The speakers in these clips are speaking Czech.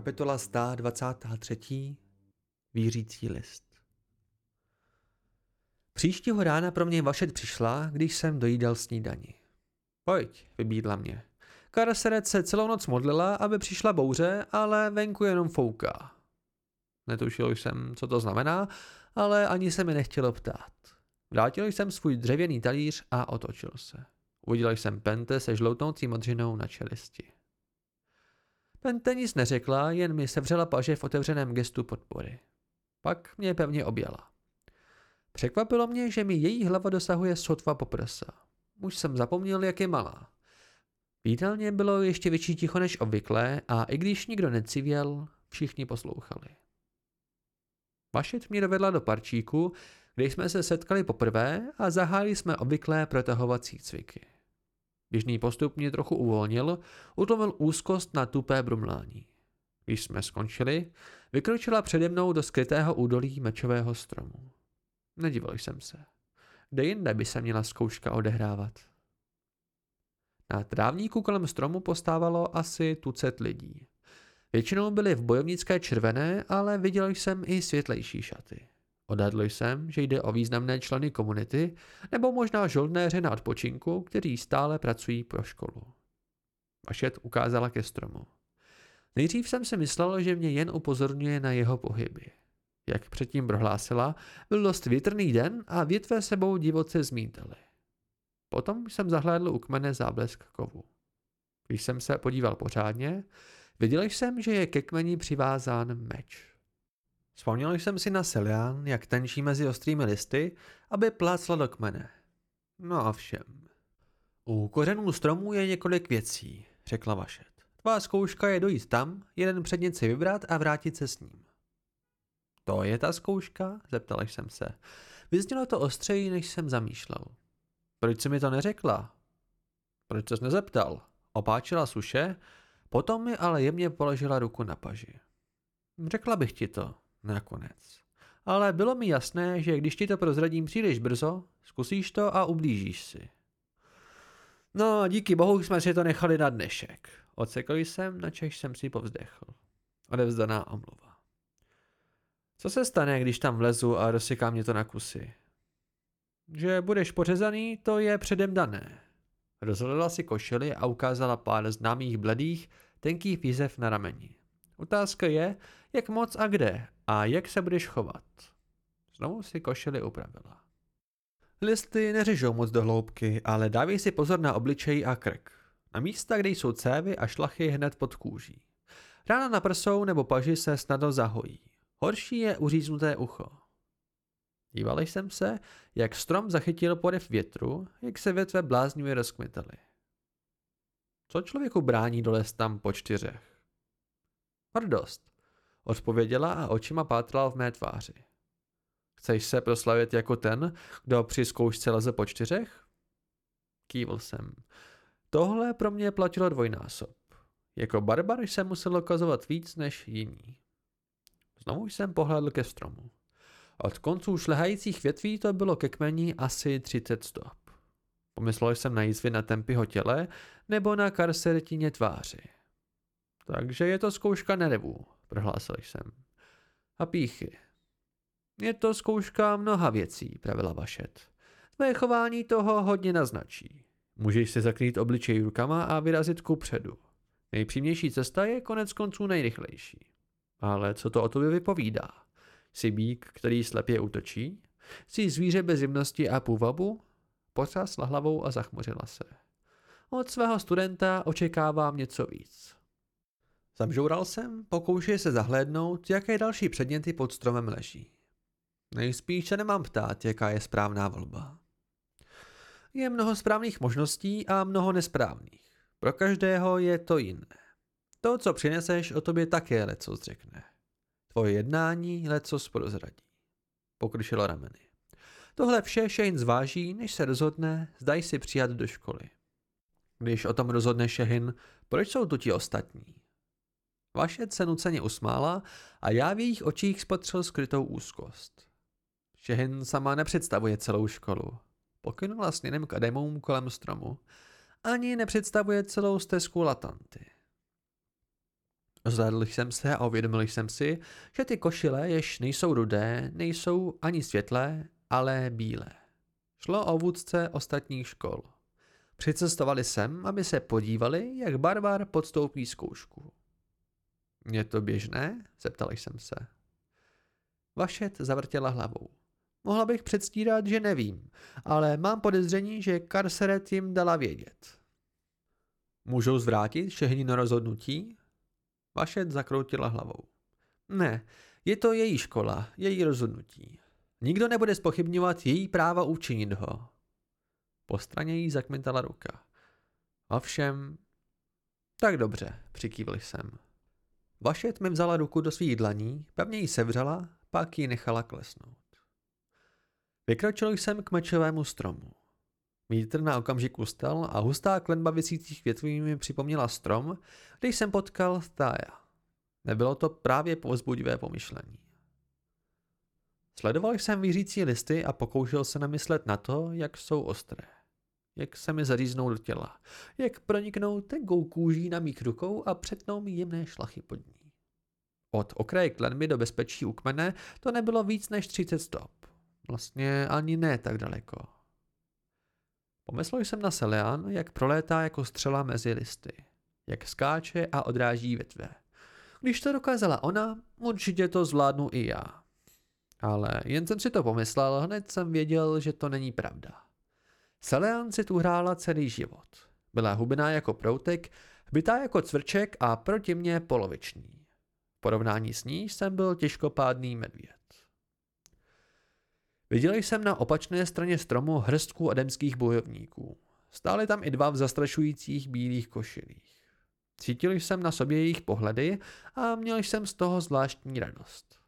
Kapitola 123. Vířící list. Příštího rána pro mě Vašet přišla, když jsem dojídal snídani. Pojď, vybídla mě. Karaseret se celou noc modlila, aby přišla bouře, ale venku jenom fouká. Netušil jsem, co to znamená, ale ani se mi nechtělo ptát. Vrátil jsem svůj dřevěný talíř a otočil se. Uviděl jsem Pente se žloutnoucí modřinou na čelisti. Pente nic neřekla, jen mi sevřela paže v otevřeném gestu podpory. Pak mě pevně objala. Překvapilo mě, že mi její hlava dosahuje sotva poprsa. Už jsem zapomněl, jak je malá. V bylo ještě větší ticho než obvykle a i když nikdo necivěl, všichni poslouchali. Vašet mě dovedla do parčíku, kde jsme se setkali poprvé a zahájili jsme obvyklé protahovací cviky. Běžný postup mě trochu uvolnil, utlomil úzkost na tupé brumlání. Když jsme skončili, vykročila přede mnou do skrytého údolí mečového stromu. Nedivil jsem se. Kde jinde by se měla zkouška odehrávat? Na trávníku kolem stromu postávalo asi tucet lidí. Většinou byli v bojovnické červené, ale viděl jsem i světlejší šaty. Odhadl jsem, že jde o významné členy komunity nebo možná žoldnéře na odpočinku, kteří stále pracují pro školu. Vašet ukázala ke stromu. Nejdřív jsem si myslel, že mě jen upozorňuje na jeho pohyby. Jak předtím prohlásila, byl dost větrný den a větve sebou divoce zmítaly. Potom jsem zahlédl u kmene záblesk kovu. Když jsem se podíval pořádně, viděl jsem, že je ke kmeni přivázán meč. Vzpomněl jsem si na Selian, jak tenčí mezi ostrými listy, aby plácla do kmene. No a všem. U kořenů stromů je několik věcí, řekla Vašet. Tvá zkouška je dojít tam, jeden předmět si vybrat a vrátit se s ním. To je ta zkouška? Zeptal jsem se. Vyznělo to ostřeji, než jsem zamýšlel. Proč jsi mi to neřekla? Proč ses nezeptal? Opáčila suše, potom mi ale jemně položila ruku na paži. Řekla bych ti to, nakonec. Ale bylo mi jasné, že když ti to prozradím příliš brzo, zkusíš to a ublížíš si. No, díky bohu jsme si to nechali na dnešek. Odsekl jsem, načež jsem si povzdechl. Odevzdaná omluva. Co se stane, když tam vlezu a rozseká mě to na kusy? Že budeš pořezaný, to je předem dané. Rozhledala si košily a ukázala pár známých bledých, tenkých výzev na rameni. Otázka je, jak moc a kde a jak se budeš chovat. Znovu si košily upravila. Listy neřežou moc do hloubky, ale dávej si pozor na obličej a krk. Na místa, kde jsou cévy a šlachy hned pod kůží. Rána na prsou nebo paži se snadno zahojí. Horší je uříznuté ucho. Díval jsem se, jak strom zachytil podev větru, jak se větve bláznivě rozkmitaly. Co člověku brání dolézt tam po čtyřech? Hrdost, odpověděla a očima pátrala v mé tváři. Chceš se proslavit jako ten, kdo při zkoušce leze po čtyřech? Kývl jsem. Tohle pro mě platilo dvojnásob. Jako barbar jsem musel ukazovat víc než jiní. Znovu jsem pohledl ke stromu. Od konců šlehajících větví to bylo ke kmení asi 30 stop. Pomyslel jsem na jízvy na tempyho těle nebo na karseretině tváři. Takže je to zkouška nerevů, prohlásil jsem. A píchy. Je to zkouška mnoha věcí, pravila Vašet. Tvé chování toho hodně naznačí. Můžeš si zakrýt obličej rukama a vyrazit ku předu. Nejpřímější cesta je konec konců nejrychlejší. Ale co to o tobě vypovídá? Jsi bík, který slepě útočí? Jsi zvíře bez jemnosti a půvabu? Potrásla hlavou a zachmořila se. Od svého studenta očekávám něco víc. Zamžoural jsem, pokoušeji se zahlédnout, jaké další předměty pod stromem leží. Nejspíš se nemám ptát, jaká je správná volba. Je mnoho správných možností a mnoho nesprávných. Pro každého je to jiné. To, co přineseš, o tobě také leco řekne. Tvoje jednání leco prozradí. Pokryšilo rameny. Tohle vše Shane zváží, než se rozhodne, zdaj si přijat do školy. Když o tom rozhodne Shehin, proč jsou tu ti ostatní? Vašet se nuceně usmála a já v jejich očích spatřil skrytou úzkost. Šehin sama nepředstavuje celou školu. Pokynula směrem k ademům kolem stromu. Ani nepředstavuje celou stezku Latanty. Zhlédl jsem se a uvědomil jsem si, že ty košile, jež nejsou rudé, nejsou ani světlé, ale bílé. Šlo o vůdce ostatních škol. Přicestovali sem, aby se podívali, jak barbar podstoupí zkoušku. Je to běžné? Zeptal jsem se. Vašet zavrtěla hlavou. Mohla bych předstírat, že nevím, ale mám podezření, že Karseret jim dala vědět. Můžou zvrátit na rozhodnutí? Vašet zakroutila hlavou. Ne, je to její škola, její rozhodnutí. Nikdo nebude spochybňovat její práva učinit ho. Po straně jí zakmitala ruka. Ovšem... Tak dobře, přikývl jsem. Vašet mi vzala ruku do svých dlaní, pevně ji sevřela, pak ji nechala klesnout. Vykročil jsem k mečovému stromu. Vítr na okamžik ustal a hustá klenba vysících větví mi připomněla strom, kde jsem potkal Tája. Nebylo to právě povzbudivé pomyšlení. Sledoval jsem výřící listy a pokoušel se namyslet na to, jak jsou ostré. Jak se mi zaříznou do těla. Jak proniknou tenkou kůží na mých rukou a přetnou mi jemné šlachy pod ní. Od okraje klenby do bezpečí u kmene to nebylo víc než 30 stop. Vlastně ani ne tak daleko. Pomyslel jsem na Selean, jak prolétá jako střela mezi listy. Jak skáče a odráží větve. Když to dokázala ona, určitě to zvládnu i já. Ale jen jsem si to pomyslel, hned jsem věděl, že to není pravda. Selean si tu hrála celý život. Byla hubená jako proutek, bytá jako cvrček a proti mně poloviční. V porovnání s ní jsem byl těžkopádný medvěd. Viděl jsem na opačné straně stromu hrstku ademských bojovníků. Stáli tam i dva v zastrašujících bílých košilích. Cítil jsem na sobě jejich pohledy a měl jsem z toho zvláštní radost.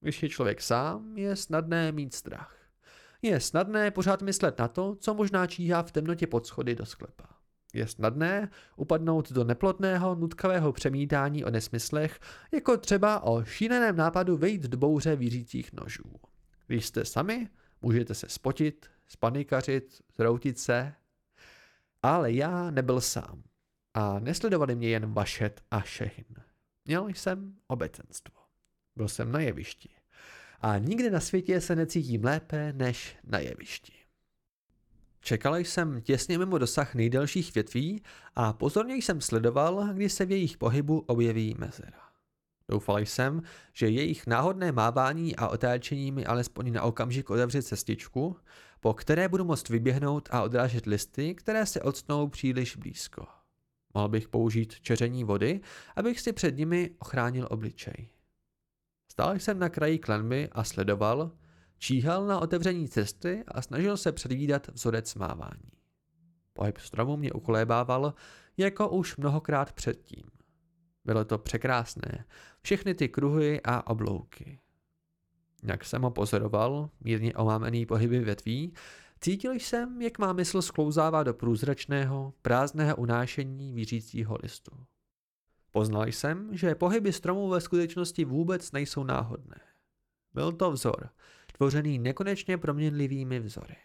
Když je člověk sám, je snadné mít strach. Je snadné pořád myslet na to, co možná číhá v temnotě pod schody do sklepa. Je snadné upadnout do neplotného, nutkavého přemítání o nesmyslech, jako třeba o šíleném nápadu vejít do bouře vířících nožů. Když jste sami, můžete se spotit, spanikařit, zroutit se, ale já nebyl sám. A nesledovali mě jen Vašet a Šehin. Měl jsem obecenstvo. Byl jsem na jevišti. A nikdy na světě se necítím lépe než na jevišti. Čekal jsem těsně mimo dosah nejdelších větví a pozorně jsem sledoval, kdy se v jejich pohybu objeví mezera. Doufal jsem, že jejich náhodné mávání a otáčení mi alespoň na okamžik otevře cestičku, po které budu moct vyběhnout a odrážet listy, které se odstnou příliš blízko. Mohl bych použít čeření vody, abych si před nimi ochránil obličej. Stál jsem na kraji klenby a sledoval, číhal na otevření cesty a snažil se předvídat vzorec mávání. Pohyb stromu mě ukolébával, jako už mnohokrát předtím. Bylo to překrásné, všechny ty kruhy a oblouky. Jak jsem ho pozoroval, mírně omámený pohyby větví, cítil jsem, jak má mysl sklouzává do průzračného, prázdného unášení vířícího listu. Poznal jsem, že pohyby stromů ve skutečnosti vůbec nejsou náhodné. Byl to vzor, tvořený nekonečně proměnlivými vzory.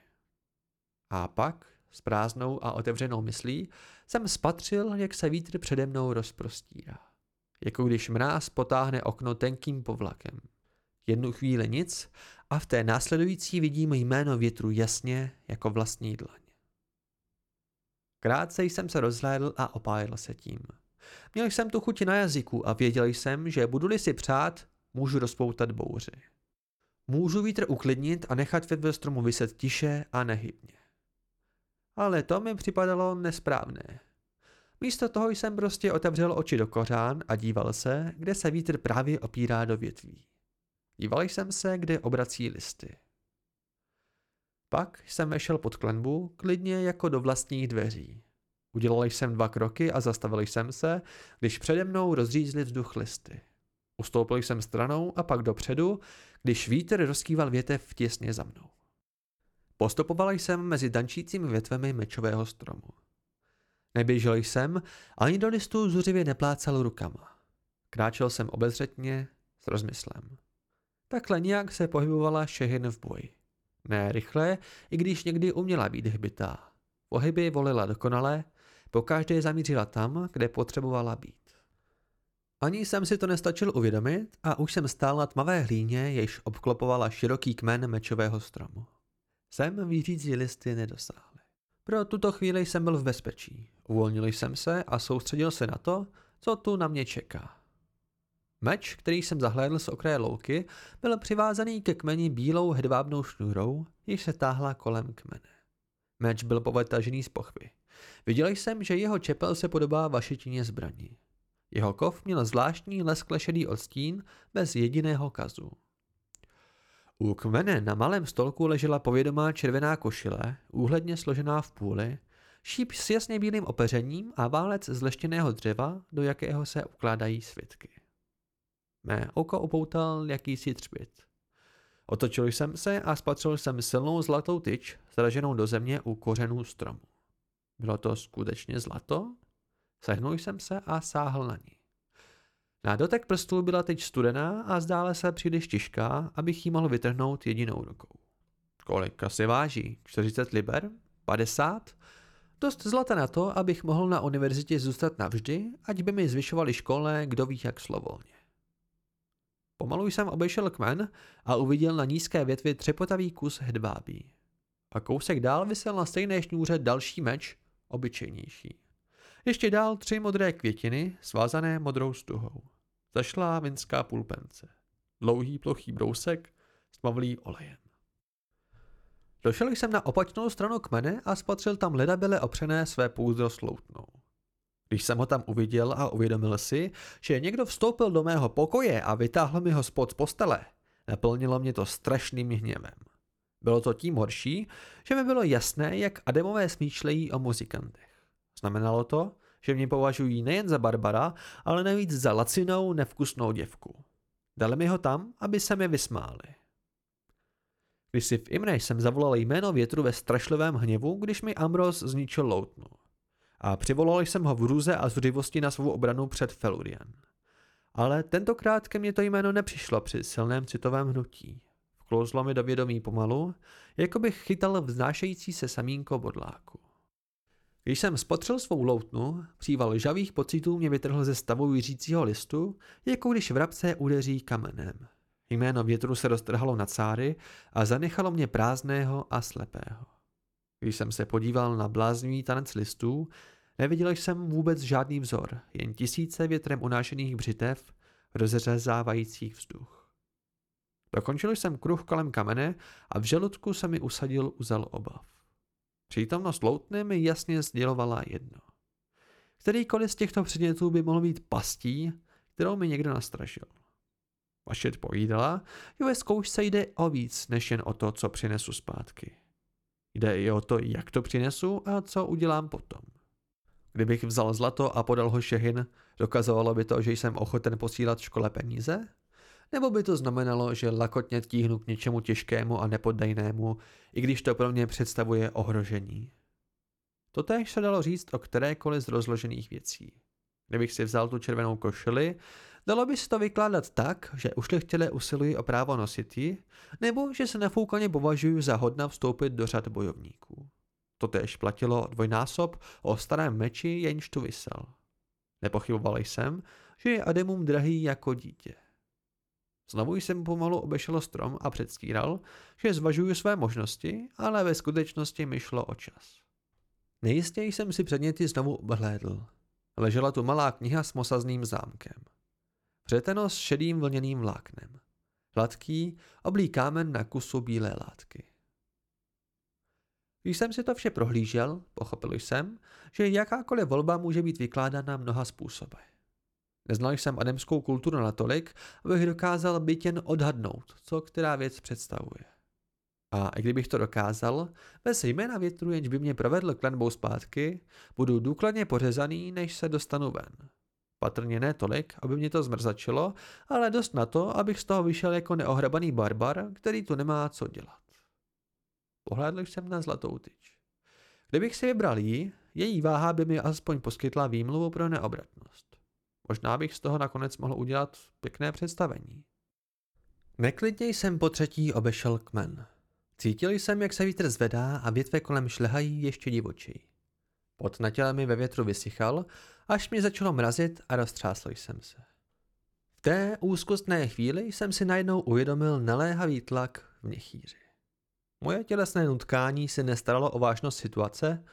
A pak, s prázdnou a otevřenou myslí, jsem spatřil, jak se vítr přede mnou rozprostírá jako když mráz potáhne okno tenkým povlakem. Jednu chvíli nic a v té následující vidím jméno větru jasně jako vlastní dlaň. Krátce jsem se rozhlédl a opájel se tím. Měl jsem tu chuť na jazyku a věděl jsem, že budu-li si přát, můžu rozpoutat bouři. Můžu vítr uklidnit a nechat ve stromu vyset tiše a nehybně. Ale to mi připadalo nesprávné. Místo toho jsem prostě otevřel oči do kořán a díval se, kde se vítr právě opírá do větví. Díval jsem se, kde obrací listy. Pak jsem vešel pod klenbu, klidně jako do vlastních dveří. Udělal jsem dva kroky a zastavil jsem se, když přede mnou rozřízli vzduch listy. Ustoupil jsem stranou a pak dopředu, když vítr rozkýval větev těsně za mnou. Postupoval jsem mezi dančícími větvemi mečového stromu. Neběžel jsem, ani do listu zuřivě neplácal rukama. Kráčel jsem obezřetně, s rozmyslem. Takhle nějak se pohybovala Šehin v boji. Ne rychle, i když někdy uměla být hbitá. Pohyby volila dokonale, po každé zamířila tam, kde potřebovala být. Ani jsem si to nestačil uvědomit a už jsem stál na tmavé hlíně, jež obklopovala široký kmen mečového stromu. Sem vířící listy nedosáhly. Pro tuto chvíli jsem byl v bezpečí. Uvolnil jsem se a soustředil se na to, co tu na mě čeká. Meč, který jsem zahlédl z okraje louky, byl přivázaný ke kmeni bílou hedvábnou šňůrou, jež se táhla kolem kmene. Meč byl povetažený z pochvy. Viděl jsem, že jeho čepel se podobá vašetině zbraní. Jeho kov měl zvláštní leskle šedý odstín bez jediného kazu. U kmene na malém stolku ležela povědomá červená košile, úhledně složená v půli, šíp s jasně bílým opeřením a válec z leštěného dřeva, do jakého se ukládají svitky. Mé oko upoutal jakýsi třpit. Otočil jsem se a spatřil jsem silnou zlatou tyč, zraženou do země u kořenů stromu. Bylo to skutečně zlato? Sehnul jsem se a sáhl na ní. Na dotek prstů byla teď studená a zdále se příliš těžká, abych ji mohl vytrhnout jedinou rukou. Kolik asi váží? 40 liber? 50? Dost zlata na to, abych mohl na univerzitě zůstat navždy, ať by mi zvyšovali školné, kdo ví jak slovolně. Pomalu jsem obešel kmen a uviděl na nízké větvi třepotavý kus hedvábí. A kousek dál vysel na stejné šňůře další meč, obyčejnější. Ještě dál tři modré květiny, svázané modrou stuhou. Zašlá vinská pulpence. Dlouhý plochý brousek, stmavlý olejem. Došel jsem na opačnou stranu kmene a spatřil tam ledabile opřené své půzdro sloutnou. Když jsem ho tam uviděl a uvědomil si, že někdo vstoupil do mého pokoje a vytáhl mi ho spod z postele, naplnilo mě to strašným hněvem. Bylo to tím horší, že mi bylo jasné, jak Ademové smýšlejí o muzikantech. Znamenalo to, že mě považují nejen za Barbara, ale navíc za lacinou, nevkusnou děvku. Dali mi ho tam, aby se mi vysmáli. Když si v Imre jsem zavolal jméno větru ve strašlivém hněvu, když mi Amros zničil loutnu. A přivolal jsem ho v růze a zřivosti na svou obranu před Felurian. Ale tentokrát ke mně to jméno nepřišlo při silném citovém hnutí. Vklouzlo mi do vědomí pomalu, jako bych chytal vznášející se samínko bodláku. Když jsem spotřel svou loutnu, příval žavých pocitů mě vytrhl ze stavu jiřícího listu, jako když vrabce udeří kamenem. Jméno větru se roztrhalo na cáry a zanechalo mě prázdného a slepého. Když jsem se podíval na bláznivý tanec listů, neviděl jsem vůbec žádný vzor, jen tisíce větrem unášených břitev, rozřezávajících vzduch. Dokončil jsem kruh kolem kamene a v žaludku se mi usadil uzel obav. Přítomnost loutny mi jasně sdělovala jedno. Kterýkoliv z těchto předmětů by mohl být pastí, kterou mi někdo nastražil. Vašet povídala, že ve zkoušce jde o víc, než jen o to, co přinesu zpátky. Jde i o to, jak to přinesu a co udělám potom. Kdybych vzal zlato a podal ho šehin, dokazovalo by to, že jsem ochoten posílat škole peníze? Nebo by to znamenalo, že lakotně tíhnu k něčemu těžkému a nepoddajnému, i když to pro mě představuje ohrožení? Totéž se dalo říct o kterékoliv z rozložených věcí. Kdybych si vzal tu červenou košili, dalo by se to vykládat tak, že ušlechtilé usilují o právo nosit ji, nebo že se nefoukaně považují za hodna vstoupit do řad bojovníků. Totéž platilo dvojnásob o starém meči, jenž tu vysel. Nepochyboval jsem, že je Ademum drahý jako dítě. Znovu jsem pomalu obešel strom a předstíral, že zvažuju své možnosti, ale ve skutečnosti mi šlo o čas. Nejistě jsem si předměty znovu obhlédl. Ležela tu malá kniha s mosazným zámkem. Přeteno s šedým vlněným vláknem. Hladký, oblý kámen na kusu bílé látky. Když jsem si to vše prohlížel, pochopil jsem, že jakákoliv volba může být vykládána mnoha způsoby. Neznal jsem ademskou kulturu natolik, abych dokázal byt jen odhadnout, co která věc představuje. A i kdybych to dokázal, bez jména větru, jenž by mě provedl klenbou zpátky, budu důkladně pořezaný, než se dostanu ven. Patrně ne tolik, aby mě to zmrzačilo, ale dost na to, abych z toho vyšel jako neohrabaný barbar, který tu nemá co dělat. Pohlédl jsem na zlatou tyč. Kdybych si vybral jí, její váha by mi aspoň poskytla výmluvu pro neobratnost. Možná bych z toho nakonec mohl udělat pěkné představení. Neklidně jsem po třetí obešel kmen. Cítil jsem, jak se vítr zvedá a větve kolem šlehají ještě divočej. Pod na těle mi ve větru vysychal, až mě začalo mrazit a roztřásl jsem se. V té úzkostné chvíli jsem si najednou uvědomil naléhavý tlak v měchýři. Moje tělesné nutkání si nestaralo o vážnost situace,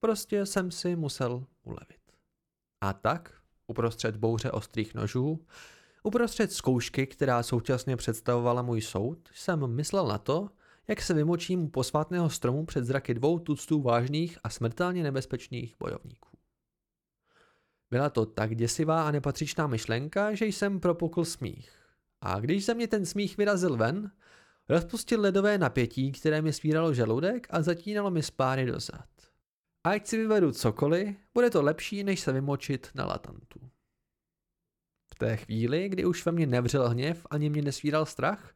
prostě jsem si musel ulevit. A tak, uprostřed bouře ostrých nožů, uprostřed zkoušky, která současně představovala můj soud, jsem myslel na to, jak se vymočím u posvátného stromu před zraky dvou tuctů vážných a smrtelně nebezpečných bojovníků. Byla to tak děsivá a nepatřičná myšlenka, že jsem propukl smích. A když se mě ten smích vyrazil ven, rozpustil ledové napětí, které mi svíralo žaludek a zatínalo mi spáry dozad. Ať si vyvedu cokoliv, bude to lepší, než se vymočit na latantu. V té chvíli, kdy už ve mně nevřel hněv ani mě nesvíral strach,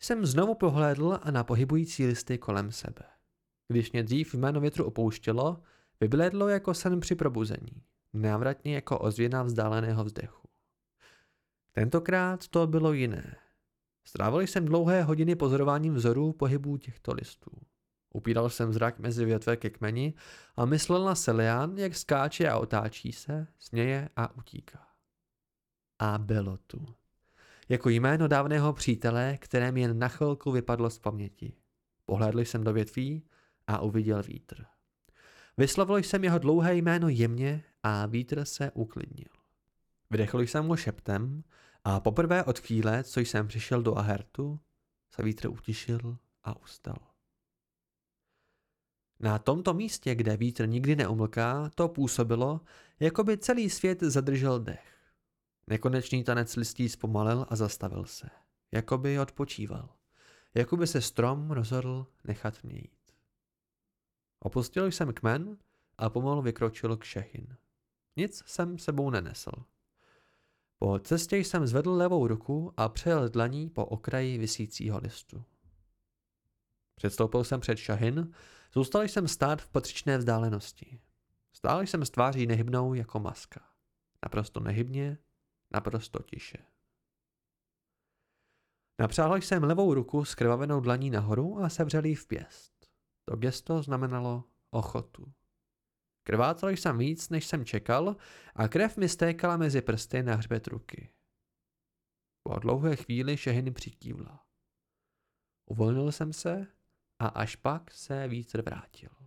jsem znovu pohlédl a na pohybující listy kolem sebe. Když mě dřív jméno větru opouštělo, vybledlo jako sen při probuzení, návratně jako ozvěna vzdáleného vzdechu. Tentokrát to bylo jiné. Strávil jsem dlouhé hodiny pozorováním vzorů pohybů těchto listů. Upíral jsem zrak mezi větve ke kmeni a myslel na Selian, jak skáče a otáčí se, směje a utíká. A bylo tu jako jméno dávného přítele, které mi jen na chvilku vypadlo z paměti. Pohlédl jsem do větví a uviděl vítr. Vyslovil jsem jeho dlouhé jméno jemně a vítr se uklidnil. Vydechl jsem mu šeptem a poprvé od chvíle, co jsem přišel do Ahertu, se vítr utišil a ustal. Na tomto místě, kde vítr nikdy neumlká, to působilo, jako by celý svět zadržel dech. Nekonečný tanec listí zpomalil a zastavil se. Jakoby odpočíval. Jakoby se strom rozhodl nechat mě jít. Opustil jsem kmen a pomalu vykročil k Šechin. Nic jsem sebou nenesl. Po cestě jsem zvedl levou ruku a přejel dlaní po okraji visícího listu. Předstoupil jsem před Šahin, zůstal jsem stát v patřičné vzdálenosti. Stál jsem s tváří nehybnou jako maska. Naprosto nehybně naprosto tiše. Napřáhl jsem levou ruku s krvavenou dlaní nahoru a sevřel ji v pěst. To gesto znamenalo ochotu. Krvácel jsem víc, než jsem čekal a krev mi stékala mezi prsty na hřbet ruky. Po dlouhé chvíli šehiny přikývla. Uvolnil jsem se a až pak se vítr vrátil.